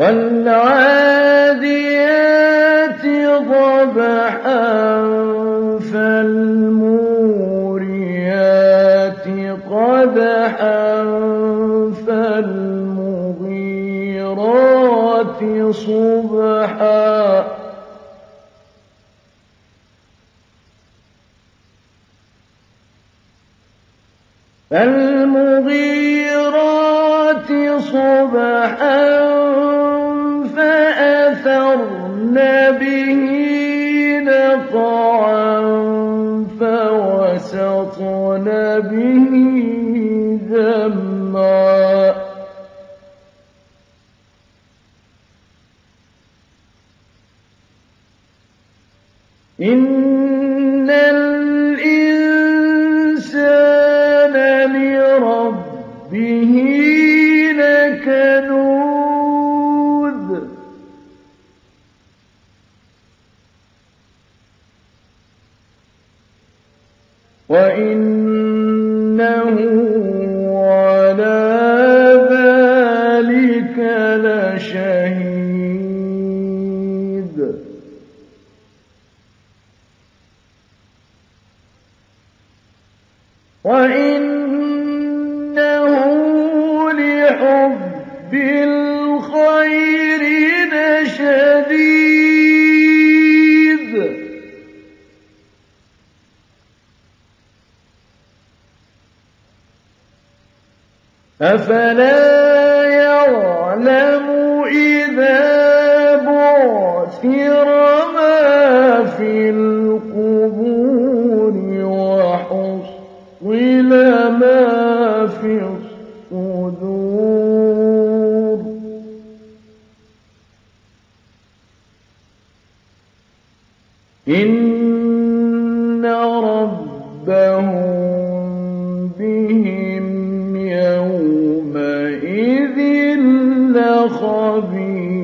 وَالْعَادِيَاتِ ضَبْحًا فَالْمُورِيَاتِ قَدْحًا فَالْمُغِيرَاتِ صُبْحًا فَالْمُغِيرَاتِ صُبْحًا فَأَثَرْنَ بِهِ نَقْعًا فَوَسَطْنَ بِهِ جَمْعًا إِنَّ وَإِنَّهُ عَلَىٰ ذَٰلِكَ لَشَهِيدٌ وَإِنَّهُ لِحُبِّ الْخَيْرِ أَفَلَا يَعْلَمُ إِذَا بُعْثِرَ مَا فِي الْقُبُورِ وَحُصِّلَ مَا فِي الصُّدُورِ. إِنَّ صبيا